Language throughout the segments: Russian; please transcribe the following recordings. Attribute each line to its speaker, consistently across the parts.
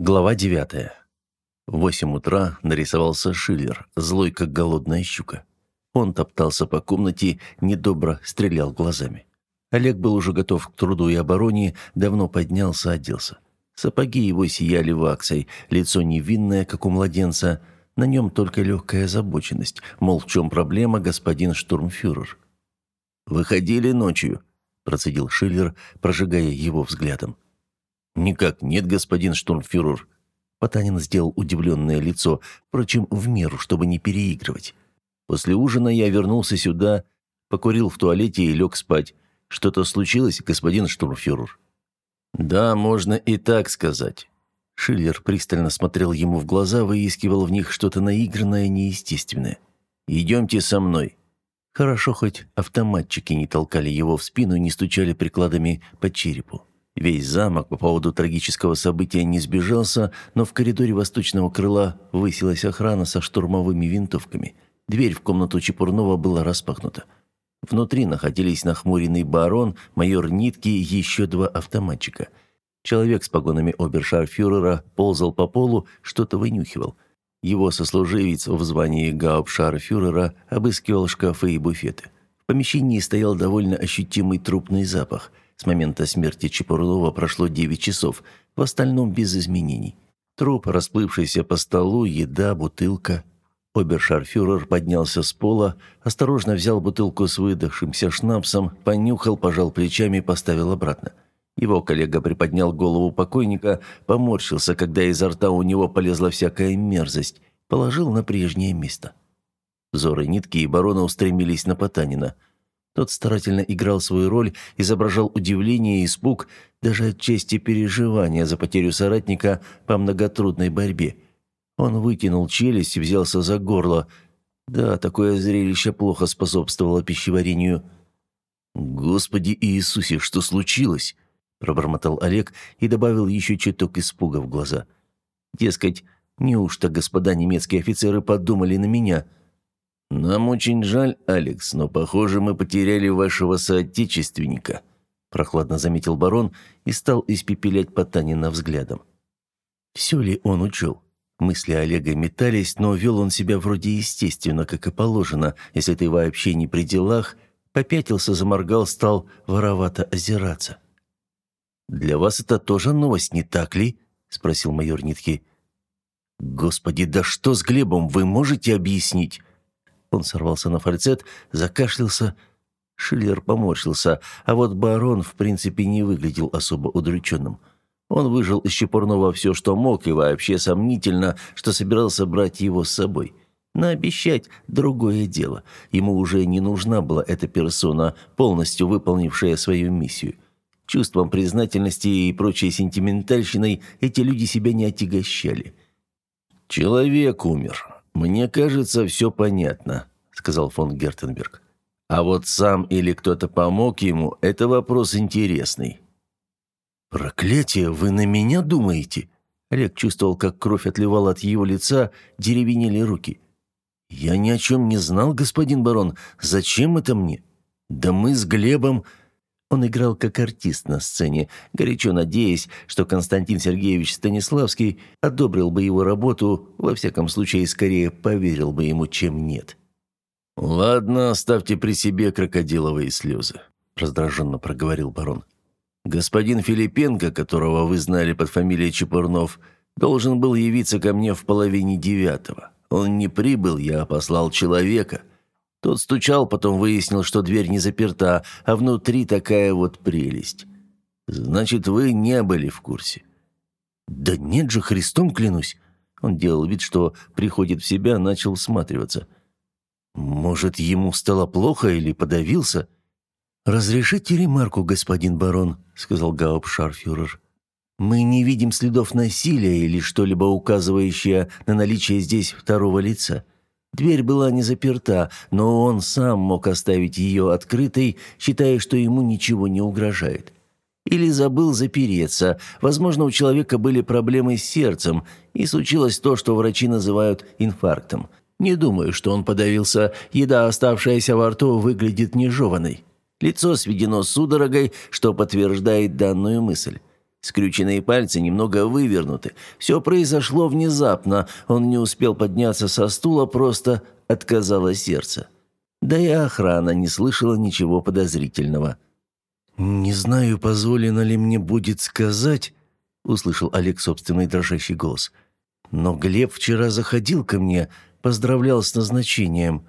Speaker 1: Глава 9. В восемь утра нарисовался Шиллер, злой как голодная щука. Он топтался по комнате, недобро стрелял глазами. Олег был уже готов к труду и обороне, давно поднялся, оделся. Сапоги его сияли ваксой, лицо невинное, как у младенца, на нем только легкая озабоченность, мол, в чем проблема, господин штурмфюрер. «Выходили ночью», – процедил Шиллер, прожигая его взглядом. «Никак нет, господин штурмфюрер». Потанин сделал удивленное лицо, впрочем, в меру, чтобы не переигрывать. После ужина я вернулся сюда, покурил в туалете и лег спать. Что-то случилось, господин штурмфюрер?» «Да, можно и так сказать». Шиллер пристально смотрел ему в глаза, выискивал в них что-то наигранное, неестественное. «Идемте со мной». Хорошо, хоть автоматчики не толкали его в спину и не стучали прикладами по черепу. Весь замок по поводу трагического события не сбежался, но в коридоре восточного крыла высилась охрана со штурмовыми винтовками. Дверь в комнату Чепурнова была распахнута. Внутри находились нахмуренный барон, майор Нитки и еще два автоматчика. Человек с погонами обершарфюрера ползал по полу, что-то вынюхивал. Его сослуживец в звании гауптшарфюрера обыскивал шкафы и буфеты. В помещении стоял довольно ощутимый трупный запах – с момента смерти Чепурнова прошло 9 часов, в остальном без изменений. Труп, расплывшийся по столу, еда, бутылка. Обершарфюрер поднялся с пола, осторожно взял бутылку с выдохшимся шнапсом, понюхал, пожал плечами и поставил обратно. Его коллега приподнял голову покойника, поморщился, когда изо рта у него полезла всякая мерзость, положил на прежнее место. Зоры нитки и барона устремились на Потанина – тот старательно играл свою роль, изображал удивление и испуг, даже отчасти переживания за потерю соратника по многотрудной борьбе. Он вытянул челюсть и взялся за горло. Да, такое зрелище плохо способствовало пищеварению. «Господи Иисусе, что случилось?» – пробормотал Олег и добавил еще чуток испуга в глаза. «Дескать, неужто господа немецкие офицеры подумали на меня?» «Нам очень жаль, Алекс, но, похоже, мы потеряли вашего соотечественника», прохладно заметил барон и стал испепелять Потанина взглядом. Все ли он учел? Мысли Олега метались, но вел он себя вроде естественно, как и положено, если ты вообще не при делах, попятился, заморгал, стал воровато озираться. «Для вас это тоже новость, не так ли?» – спросил майор Нитки. «Господи, да что с Глебом, вы можете объяснить?» Он сорвался на фальцет, закашлялся. Шиллер поморщился, а вот барон в принципе не выглядел особо удрученным. Он выжил из Чепурнова все, что мог, и вообще сомнительно, что собирался брать его с собой. Наобещать – другое дело. Ему уже не нужна была эта персона, полностью выполнившая свою миссию. Чувством признательности и прочей сентиментальщиной эти люди себя не отягощали. «Человек умер. «Мне кажется, все понятно», — сказал фон Гертенберг. «А вот сам или кто-то помог ему — это вопрос интересный». «Проклятие, вы на меня думаете?» Олег чувствовал, как кровь отливала от его лица, деревенели руки. «Я ни о чем не знал, господин барон. Зачем это мне? Да мы с Глебом...» Он играл как артист на сцене, горячо надеясь, что Константин Сергеевич Станиславский одобрил бы его работу, во всяком случае, скорее поверил бы ему, чем нет. «Ладно, оставьте при себе крокодиловые слезы», – раздраженно проговорил барон. «Господин Филипенко, которого вы знали под фамилией Чепурнов, должен был явиться ко мне в половине девятого. Он не прибыл, я послал человека». Тот стучал, потом выяснил, что дверь не заперта, а внутри такая вот прелесть. Значит, вы не были в курсе. Да нет же, Христом клянусь. Он делал вид, что приходит в себя, начал всматриваться. Может, ему стало плохо или подавился? «Разрешите ремарку, господин барон», — сказал Гауптшарфюрер. «Мы не видим следов насилия или что-либо указывающее на наличие здесь второго лица. Дверь была не заперта, но он сам мог оставить ее открытой, считая, что ему ничего не угрожает. Или забыл запереться. Возможно, у человека были проблемы с сердцем, и случилось то, что врачи называют инфарктом. Не думаю, что он подавился. Еда, оставшаяся во рту, выглядит нежеванной. Лицо сведено судорогой, что подтверждает данную мысль. Скрюченные пальцы немного вывернуты. Все произошло внезапно. Он не успел подняться со стула, просто отказало сердце. Да и охрана не слышала ничего подозрительного. «Не знаю, позволено ли мне будет сказать», — услышал Олег собственный дрожащий голос. «Но Глеб вчера заходил ко мне, поздравлял с назначением.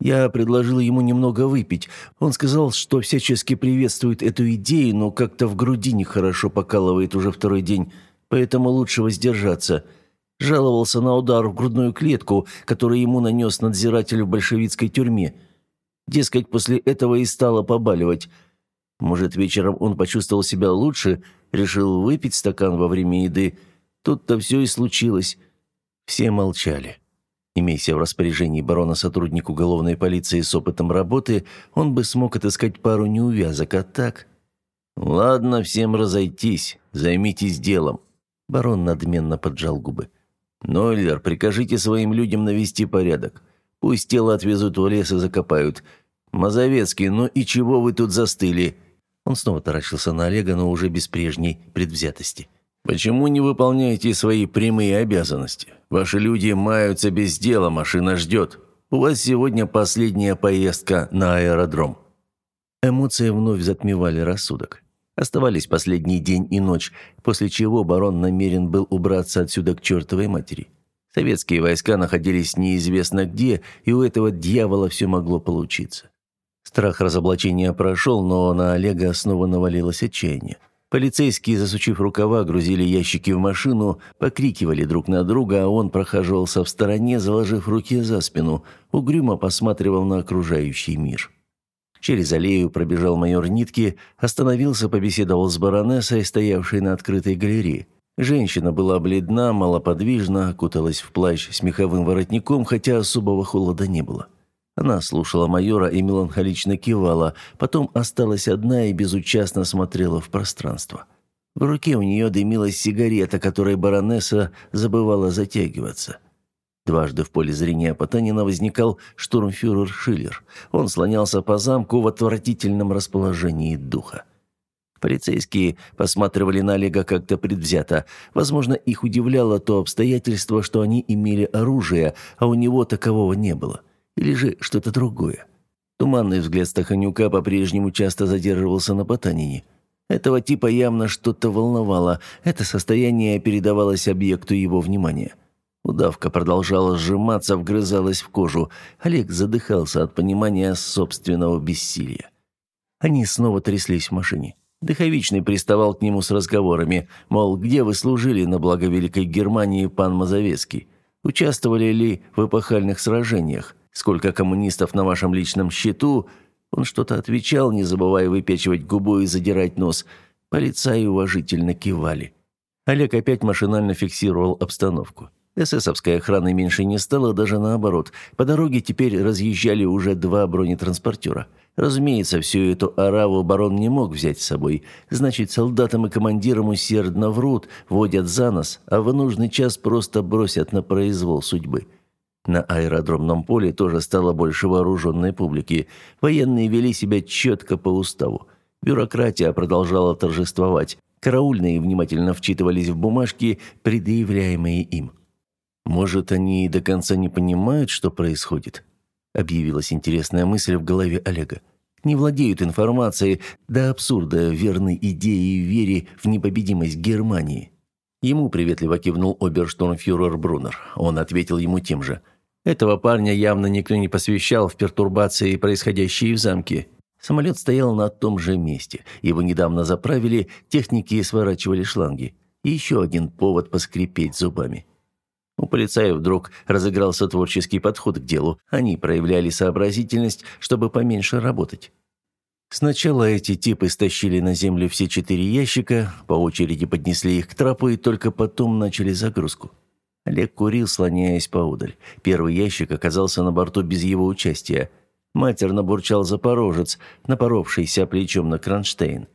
Speaker 1: Я предложил ему немного выпить. Он сказал, что всячески приветствует эту идею, но как-то в груди нехорошо покалывает уже второй день, поэтому лучше воздержаться. Жаловался на удар в грудную клетку, который ему нанес надзиратель в большевистской тюрьме. Дескать, после этого и стало побаливать». Может, вечером он почувствовал себя лучше, решил выпить стакан во время еды. Тут-то все и случилось. Все молчали. Имейся в распоряжении барона сотрудник уголовной полиции с опытом работы, он бы смог отыскать пару неувязок, а так... «Ладно, всем разойтись, займитесь делом». Барон надменно поджал губы. «Нойлер, прикажите своим людям навести порядок. Пусть тело отвезут в лес и закопают. Мазовецкий, ну и чего вы тут застыли? Он снова таращился на Олега, но уже без прежней предвзятости. «Почему не выполняете свои прямые обязанности? Ваши люди маются без дела, машина ждет. У вас сегодня последняя поездка на аэродром». Эмоции вновь затмевали рассудок. Оставались последний день и ночь, после чего барон намерен был убраться отсюда к чертовой матери. Советские войска находились неизвестно где, и у этого дьявола все могло получиться. Страх разоблачения прошел, но на Олега снова навалилось отчаяние. Полицейские, засучив рукава, грузили ящики в машину, покрикивали друг на друга, а он прохаживался в стороне, заложив руки за спину, угрюмо посматривал на окружающий мир. Через аллею пробежал майор Нитки, остановился, побеседовал с баронессой, стоявшей на открытой галерее. Женщина была бледна, малоподвижна, окуталась в плащ с меховым воротником, хотя особого холода не было. Она слушала майора и меланхолично кивала, потом осталась одна и безучастно смотрела в пространство. В руке у нее дымилась сигарета, которой баронесса забывала затягиваться. Дважды в поле зрения Потанина возникал штурмфюрер Шиллер. Он слонялся по замку в отвратительном расположении духа. Полицейские посматривали на Олега как-то предвзято. Возможно, их удивляло то обстоятельство, что они имели оружие, а у него такового не было. Или же что-то другое? Туманный взгляд Стаханюка по-прежнему часто задерживался на Потанине. Этого типа явно что-то волновало. Это состояние передавалось объекту его внимания. Удавка продолжала сжиматься, вгрызалась в кожу. Олег задыхался от понимания собственного бессилия. Они снова тряслись в машине. Дыховичный приставал к нему с разговорами, мол, где вы служили на благо Великой Германии, пан Мазовецкий? Участвовали ли в эпохальных сражениях? Сколько коммунистов на вашем личном счету?» Он что-то отвечал, не забывая выпячивать губу и задирать нос. Полицаи уважительно кивали. Олег опять машинально фиксировал обстановку. ССовской охраны меньше не стало, даже наоборот. По дороге теперь разъезжали уже два бронетранспортера. Разумеется, всю эту араву барон не мог взять с собой. Значит, солдатам и командирам усердно врут, водят за нос, а в нужный час просто бросят на произвол судьбы. На аэродромном поле тоже стало больше вооруженной публики. Военные вели себя четко по уставу. Бюрократия продолжала торжествовать. Караульные внимательно вчитывались в бумажки, предъявляемые им. «Может, они и до конца не понимают, что происходит?» Объявилась интересная мысль в голове Олега. «Не владеют информацией, до абсурда верны идеи и вере в непобедимость Германии». Ему приветливо кивнул оберштурмфюрер Брунер. Он ответил ему тем же – этого парня явно никто не посвящал в пертурбации, происходящие в замке. Самолет стоял на том же месте. Его недавно заправили, техники сворачивали шланги. И еще один повод поскрипеть зубами. У полицаев вдруг разыгрался творческий подход к делу. Они проявляли сообразительность, чтобы поменьше работать. Сначала эти типы стащили на землю все четыре ящика, по очереди поднесли их к трапу и только потом начали загрузку. Олег курил, слоняясь поудаль. Первый ящик оказался на борту без его участия. Матерно бурчал запорожец, напоровшийся плечом на кронштейн.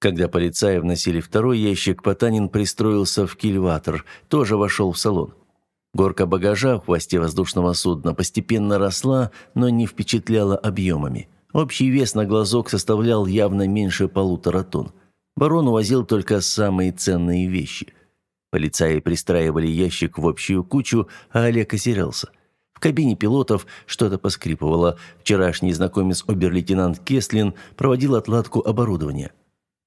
Speaker 1: Когда полицаи вносили второй ящик, Потанин пристроился в кильватор, тоже вошел в салон. Горка багажа в хвосте воздушного судна постепенно росла, но не впечатляла объемами. Общий вес на глазок составлял явно меньше полутора тонн. Барон увозил только самые ценные вещи. Полицаи пристраивали ящик в общую кучу, а Олег озерялся. В кабине пилотов что-то поскрипывало. Вчерашний знакомец обер-лейтенант Кеслин проводил отладку оборудования.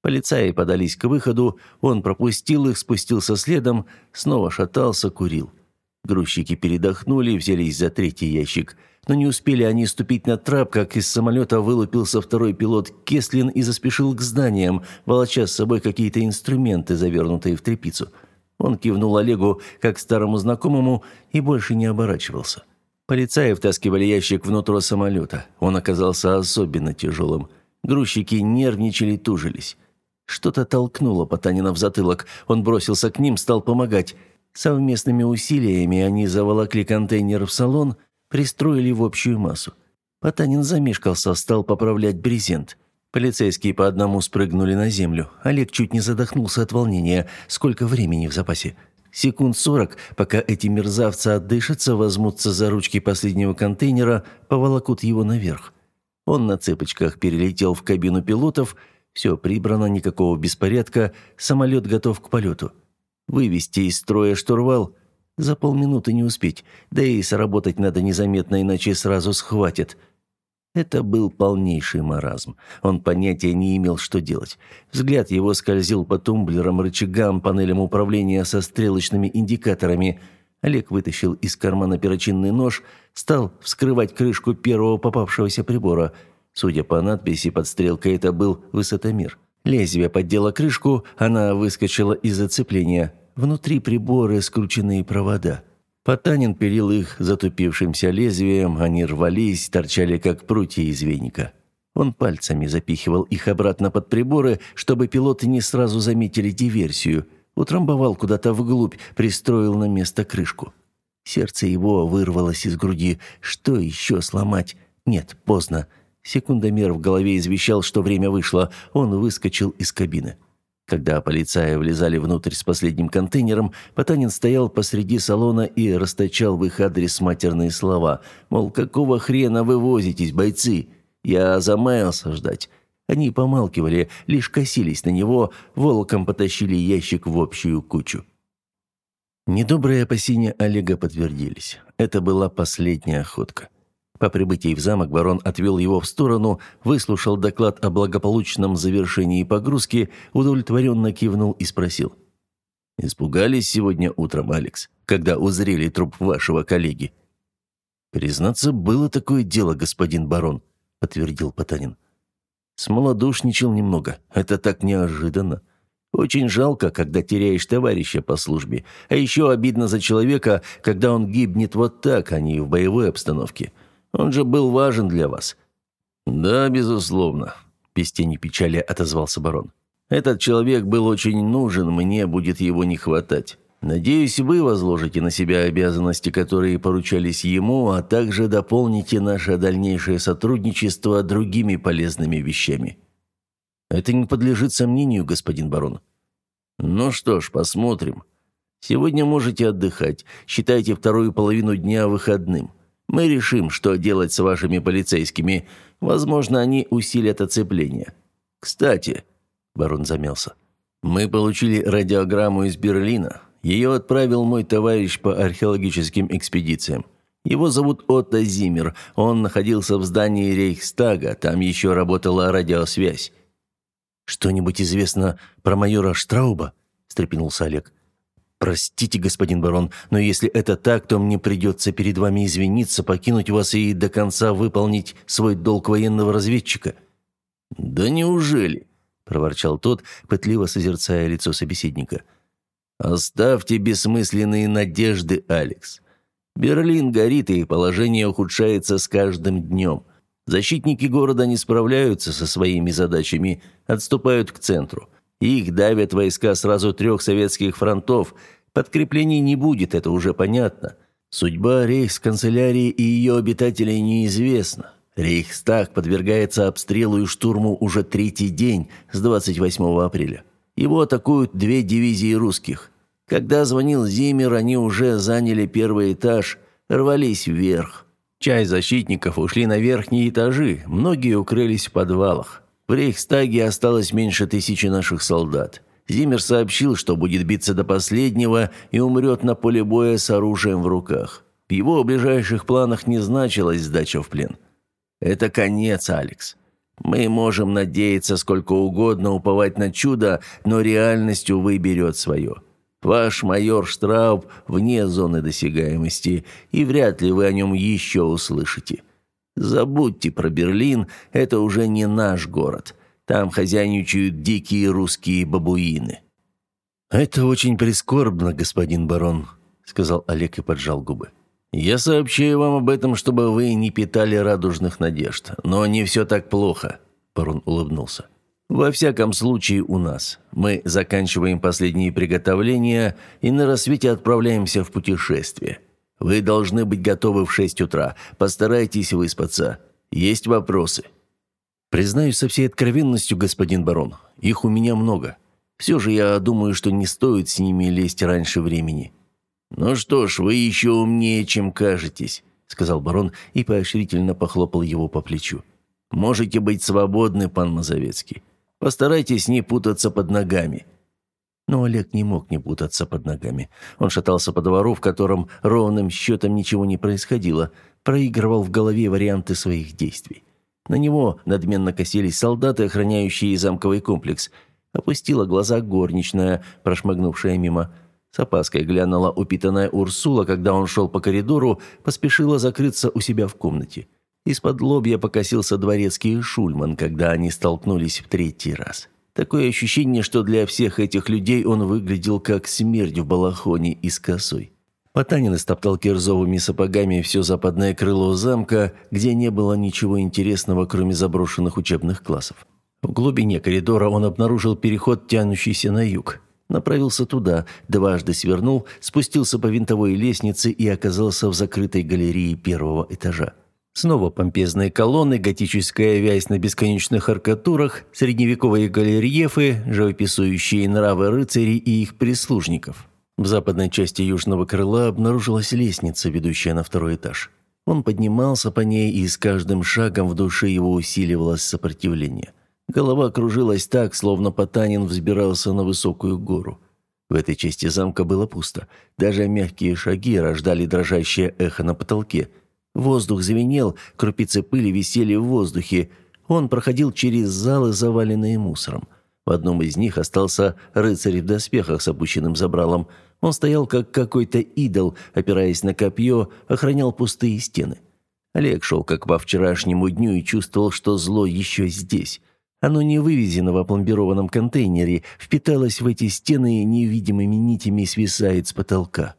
Speaker 1: Полицаи подались к выходу, он пропустил их, спустился следом, снова шатался, курил. Грузчики передохнули, взялись за третий ящик. Но не успели они ступить на трап, как из самолета вылупился второй пилот Кеслин и заспешил к зданиям, волоча с собой какие-то инструменты, завернутые в тряпицу. Он кивнул Олегу, как старому знакомому, и больше не оборачивался. Полицаи втаскивали ящик внутрь самолета. Он оказался особенно тяжелым. Грузчики нервничали, тужились. Что-то толкнуло Потанина в затылок. Он бросился к ним, стал помогать. Совместными усилиями они заволокли контейнер в салон, пристроили в общую массу. Потанин замешкался, стал поправлять брезент. Полицейские по одному спрыгнули на землю. Олег чуть не задохнулся от волнения. Сколько времени в запасе? Секунд сорок, пока эти мерзавцы отдышатся, возьмутся за ручки последнего контейнера, поволокут его наверх. Он на цепочках перелетел в кабину пилотов. Все прибрано, никакого беспорядка, самолет готов к полету. Вывести из строя штурвал за полминуты не успеть, да и сработать надо незаметно, иначе сразу схватят. Это был полнейший маразм. Он понятия не имел, что делать. Взгляд его скользил по тумблерам, рычагам, панелям управления со стрелочными индикаторами. Олег вытащил из кармана перочинный нож, стал вскрывать крышку первого попавшегося прибора. Судя по надписи под стрелкой, это был высотомер. Лезвие поддело крышку, она выскочила из зацепления. Внутри приборы скрученные провода. Потанин пилил их затупившимся лезвием, они рвались, торчали как прутья из веника. Он пальцами запихивал их обратно под приборы, чтобы пилоты не сразу заметили диверсию. Утрамбовал куда-то вглубь, пристроил на место крышку. Сердце его вырвалось из груди. Что еще сломать? Нет, поздно. Секундомер в голове извещал, что время вышло. Он выскочил из кабины. Когда полицаи влезали внутрь с последним контейнером, Потанин стоял посреди салона и расточал в их адрес матерные слова. Мол, какого хрена вы возитесь, бойцы? Я замаялся ждать. Они помалкивали, лишь косились на него, волоком потащили ящик в общую кучу. Недобрые опасения Олега подтвердились. Это была последняя охотка. По прибытии в замок барон отвел его в сторону, выслушал доклад о благополучном завершении погрузки, удовлетворенно кивнул и спросил. «Испугались сегодня утром, Алекс, когда узрели труп вашего коллеги?» «Признаться, было такое дело, господин барон», — подтвердил Потанин. «Смолодушничал немного. Это так неожиданно. Очень жалко, когда теряешь товарища по службе. А еще обидно за человека, когда он гибнет вот так, а не в боевой обстановке. Он же был важен для вас». «Да, безусловно», – без тени печали отозвался барон. «Этот человек был очень нужен, мне будет его не хватать. Надеюсь, вы возложите на себя обязанности, которые поручались ему, а также дополните наше дальнейшее сотрудничество другими полезными вещами». «Это не подлежит сомнению, господин барон». «Ну что ж, посмотрим. Сегодня можете отдыхать. Считайте вторую половину дня выходным. Мы решим, что делать с вашими полицейскими. Возможно, они усилят оцепление. Кстати, барон замялся. Мы получили радиограмму из Берлина. Ее отправил мой товарищ по археологическим экспедициям. Его зовут Отто Зиммер. Он находился в здании Рейхстага, там еще работала радиосвязь. «Что-нибудь известно про майора Штрауба?» – встрепенулся Олег. «Простите, господин барон, но если это так, то мне придется перед вами извиниться, покинуть вас и до конца выполнить свой долг военного разведчика». «Да неужели?» – проворчал тот, пытливо созерцая лицо собеседника. «Оставьте бессмысленные надежды, Алекс. Берлин горит, и положение ухудшается с каждым днем. Защитники города не справляются со своими задачами, отступают к центру». Их давят войска сразу трех советских фронтов. Подкреплений не будет, это уже понятно. Судьба рейхсканцелярии и ее обитателей неизвестна. Рейхстаг подвергается обстрелу и штурму уже третий день с 28 апреля. Его атакуют две дивизии русских. Когда звонил Зиммер, они уже заняли первый этаж, рвались вверх. Часть защитников ушли на верхние этажи, многие укрылись в подвалах. В Рейхстаге осталось меньше тысячи наших солдат. Зиммер сообщил, что будет биться до последнего и умрет на поле боя с оружием в руках. В его ближайших планах не значилась сдача в плен. Это конец, Алекс. Мы можем надеяться сколько угодно, уповать на чудо, но реальность, увы, берет свое. Ваш майор Штрауб вне зоны досягаемости, и вряд ли вы о нем еще услышите. Забудьте про Берлин, это уже не наш город. Там хозяйничают дикие русские бабуины». «Это очень прискорбно, господин барон», — сказал Олег и поджал губы. «Я сообщаю вам об этом, чтобы вы не питали радужных надежд. Но не все так плохо», — барон улыбнулся. «Во всяком случае у нас. Мы заканчиваем последние приготовления и на рассвете отправляемся в путешествие. Вы должны быть готовы в шесть утра. Постарайтесь выспаться. Есть вопросы?» «Признаюсь со всей откровенностью, господин барон, их у меня много. Все же я думаю, что не стоит с ними лезть раньше времени». «Ну что ж, вы еще умнее, чем кажетесь», — сказал барон и поощрительно похлопал его по плечу. «Можете быть свободны, пан Мазовецкий. Постарайтесь не путаться под ногами». Но Олег не мог не путаться под ногами. Он шатался по двору, в котором ровным счетом ничего не происходило, проигрывал в голове варианты своих действий. На него надменно косились солдаты, охраняющие замковый комплекс. Опустила глаза горничная, прошмыгнувшая мимо. С опаской глянула упитанная Урсула, когда он шел по коридору, поспешила закрыться у себя в комнате. Из-под лобья покосился дворецкий Шульман, когда они столкнулись в третий раз. Такое ощущение, что для всех этих людей он выглядел как смерть в балахоне и с косой. Потанин истоптал кирзовыми сапогами все западное крыло замка, где не было ничего интересного, кроме заброшенных учебных классов. В глубине коридора он обнаружил переход, тянущийся на юг. Направился туда, дважды свернул, спустился по винтовой лестнице и оказался в закрытой галерее первого этажа. Снова помпезные колонны, готическая вязь на бесконечных аркатурах, средневековые галерьефы, живописующие нравы рыцарей и их прислужников. В западной части южного крыла обнаружилась лестница, ведущая на второй этаж. Он поднимался по ней, и с каждым шагом в душе его усиливалось сопротивление. Голова кружилась так, словно Потанин взбирался на высокую гору. В этой части замка было пусто. Даже мягкие шаги рождали дрожащее эхо на потолке. Воздух звенел, крупицы пыли висели в воздухе. Он проходил через залы, заваленные мусором. В одном из них остался рыцарь в доспехах с опущенным забралом – он стоял как какой-то идол, опираясь на копье, охранял пустые стены. Олег шел как по вчерашнему дню и чувствовал, что зло еще здесь. Оно не вывезено в опломбированном контейнере, впиталось в эти стены и невидимыми нитями свисает с потолка.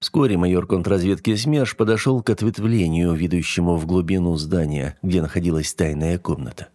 Speaker 1: Вскоре майор контрразведки СМЕРШ подошел к ответвлению, ведущему в глубину здания, где находилась тайная комната.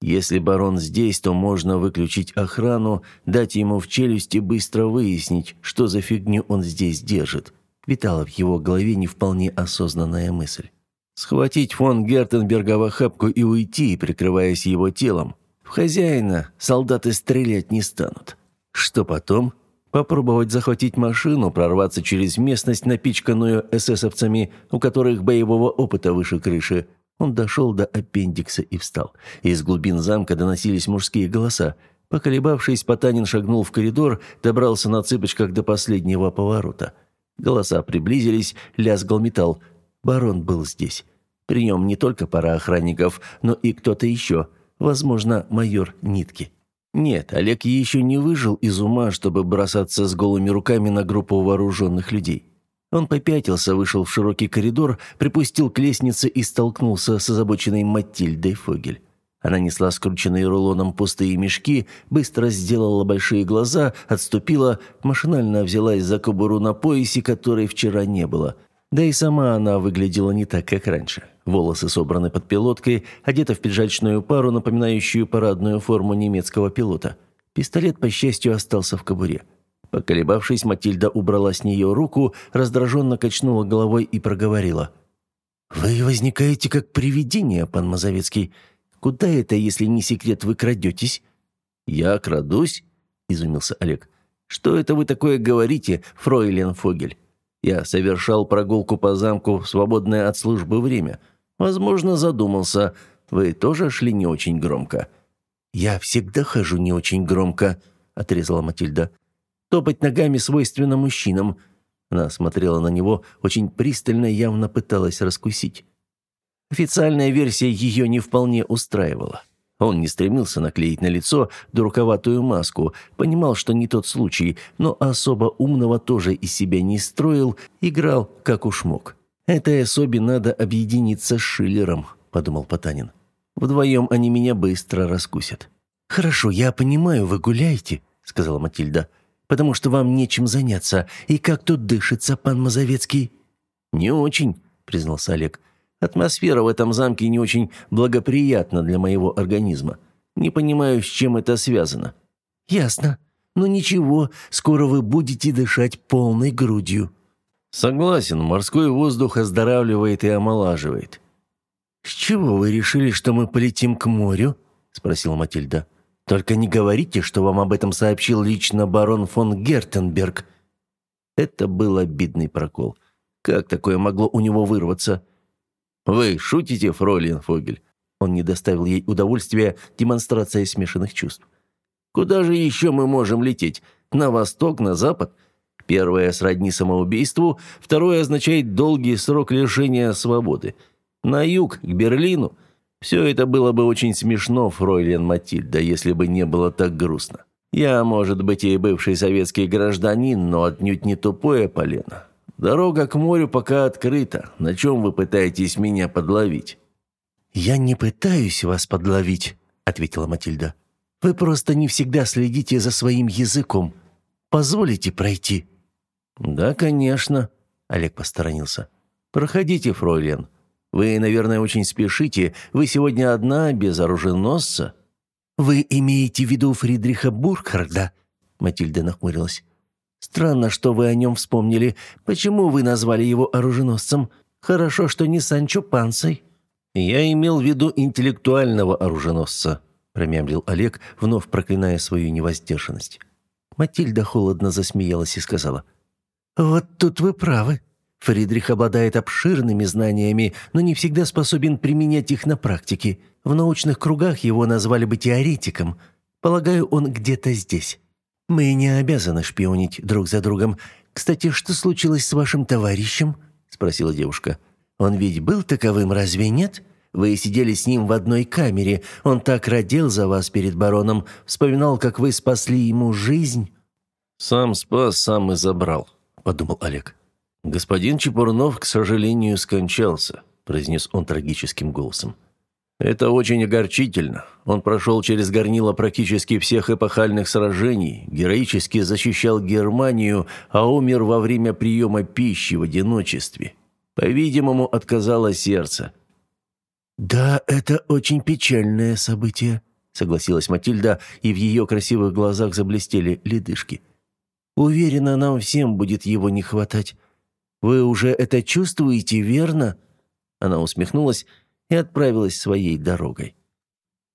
Speaker 1: Если барон здесь, то можно выключить охрану, дать ему в челюсть и быстро выяснить, что за фигню он здесь держит. Витала в его голове не вполне осознанная мысль. Схватить фон Гертенберга в охапку и уйти, прикрываясь его телом. В хозяина солдаты стрелять не станут. Что потом? Попробовать захватить машину, прорваться через местность, напичканную эсэсовцами, у которых боевого опыта выше крыши, он дошел до аппендикса и встал. Из глубин замка доносились мужские голоса. Поколебавшись, Потанин шагнул в коридор, добрался на цыпочках до последнего поворота. Голоса приблизились, лязгал металл. Барон был здесь. При нем не только пара охранников, но и кто-то еще. Возможно, майор Нитки. Нет, Олег еще не выжил из ума, чтобы бросаться с голыми руками на группу вооруженных людей. Он попятился, вышел в широкий коридор, припустил к лестнице и столкнулся с озабоченной Матильдой Фогель. Она несла скрученные рулоном пустые мешки, быстро сделала большие глаза, отступила, машинально взялась за кобуру на поясе, которой вчера не было. Да и сама она выглядела не так, как раньше. Волосы собраны под пилоткой, одета в пиджачную пару, напоминающую парадную форму немецкого пилота. Пистолет, по счастью, остался в кобуре. Поколебавшись, Матильда убрала с нее руку, раздраженно качнула головой и проговорила. «Вы возникаете как привидение, пан Мазовецкий. Куда это, если не секрет, вы крадетесь?» «Я крадусь?» – изумился Олег. «Что это вы такое говорите, фройлен Фогель? Я совершал прогулку по замку в свободное от службы время. Возможно, задумался. Вы тоже шли не очень громко. «Я всегда хожу не очень громко», — отрезала Матильда. «Топать ногами свойственно мужчинам». Она смотрела на него очень пристально, явно пыталась раскусить. Официальная версия ее не вполне устраивала. Он не стремился наклеить на лицо дураковатую маску, понимал, что не тот случай, но особо умного тоже из себя не строил, играл как уж мог. «Этой особе надо объединиться с Шиллером», — подумал Потанин. «Вдвоем они меня быстро раскусят». «Хорошо, я понимаю, вы гуляете», — сказала Матильда, «потому что вам нечем заняться. И как тут дышится, пан Мазовецкий?» «Не очень», — признался Олег. Атмосфера в этом замке не очень благоприятна для моего организма. Не понимаю, с чем это связано». «Ясно. Но ничего, скоро вы будете дышать полной грудью». «Согласен, морской воздух оздоравливает и омолаживает».
Speaker 2: «С чего вы решили, что мы полетим к морю?» – спросила Матильда. «Только не говорите, что вам об этом сообщил лично барон фон Гертенберг».
Speaker 1: Это был обидный прокол. Как такое могло у него вырваться? «Вы шутите, фройлен Фогель?» Он не доставил ей удовольствия демонстрацией смешанных чувств. «Куда же еще мы можем лететь? На восток, на запад?» Первое сродни самоубийству, второе означает долгий срок лишения свободы. На юг, к Берлину. Все это было бы очень смешно, фройлен Матильда, если бы не было так грустно. Я, может быть, и бывший советский гражданин, но отнюдь не тупое полено. Дорога к морю пока открыта. На чем вы пытаетесь меня подловить?»
Speaker 2: «Я не пытаюсь вас подловить», — ответила Матильда. «Вы просто не всегда следите за своим языком. Позволите пройти?»
Speaker 1: «Да, конечно», — Олег посторонился. «Проходите, фройлен. Вы, наверное, очень спешите. Вы сегодня одна, без оруженосца?»
Speaker 2: «Вы имеете в виду Фридриха Буркхарда?» Матильда нахмурилась. Странно, что вы о нем вспомнили. Почему вы назвали его оруженосцем? Хорошо, что не Санчо Пансой».
Speaker 1: «Я имел в виду интеллектуального оруженосца», – промямлил Олег, вновь проклиная свою невоздержанность.
Speaker 2: Матильда холодно засмеялась и сказала. «Вот тут вы правы. Фридрих обладает обширными знаниями, но не всегда способен применять их на практике. В научных кругах его назвали бы теоретиком. Полагаю, он где-то здесь». «Мы не обязаны шпионить друг за другом. Кстати, что случилось с вашим товарищем?» – спросила девушка. «Он ведь был таковым, разве нет? Вы сидели с ним в одной камере. Он так родил за вас перед бароном, вспоминал, как вы спасли ему жизнь».
Speaker 1: «Сам спас, сам и забрал», – подумал Олег. «Господин Чепурнов, к сожалению, скончался», – произнес он трагическим голосом. Это очень огорчительно. Он прошел через горнило практически всех эпохальных сражений, героически защищал Германию, а умер во время приема пищи в одиночестве. По-видимому, отказало сердце.
Speaker 2: «Да, это очень печальное событие», — согласилась Матильда, и в ее красивых глазах заблестели ледышки. «Уверена, нам всем будет его не хватать. Вы уже это чувствуете, верно?»
Speaker 1: Она усмехнулась и отправилась своей дорогой.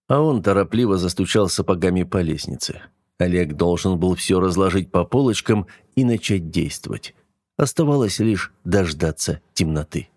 Speaker 1: А он торопливо застучал сапогами по лестнице. Олег должен был все разложить по полочкам и начать действовать. Оставалось лишь дождаться темноты.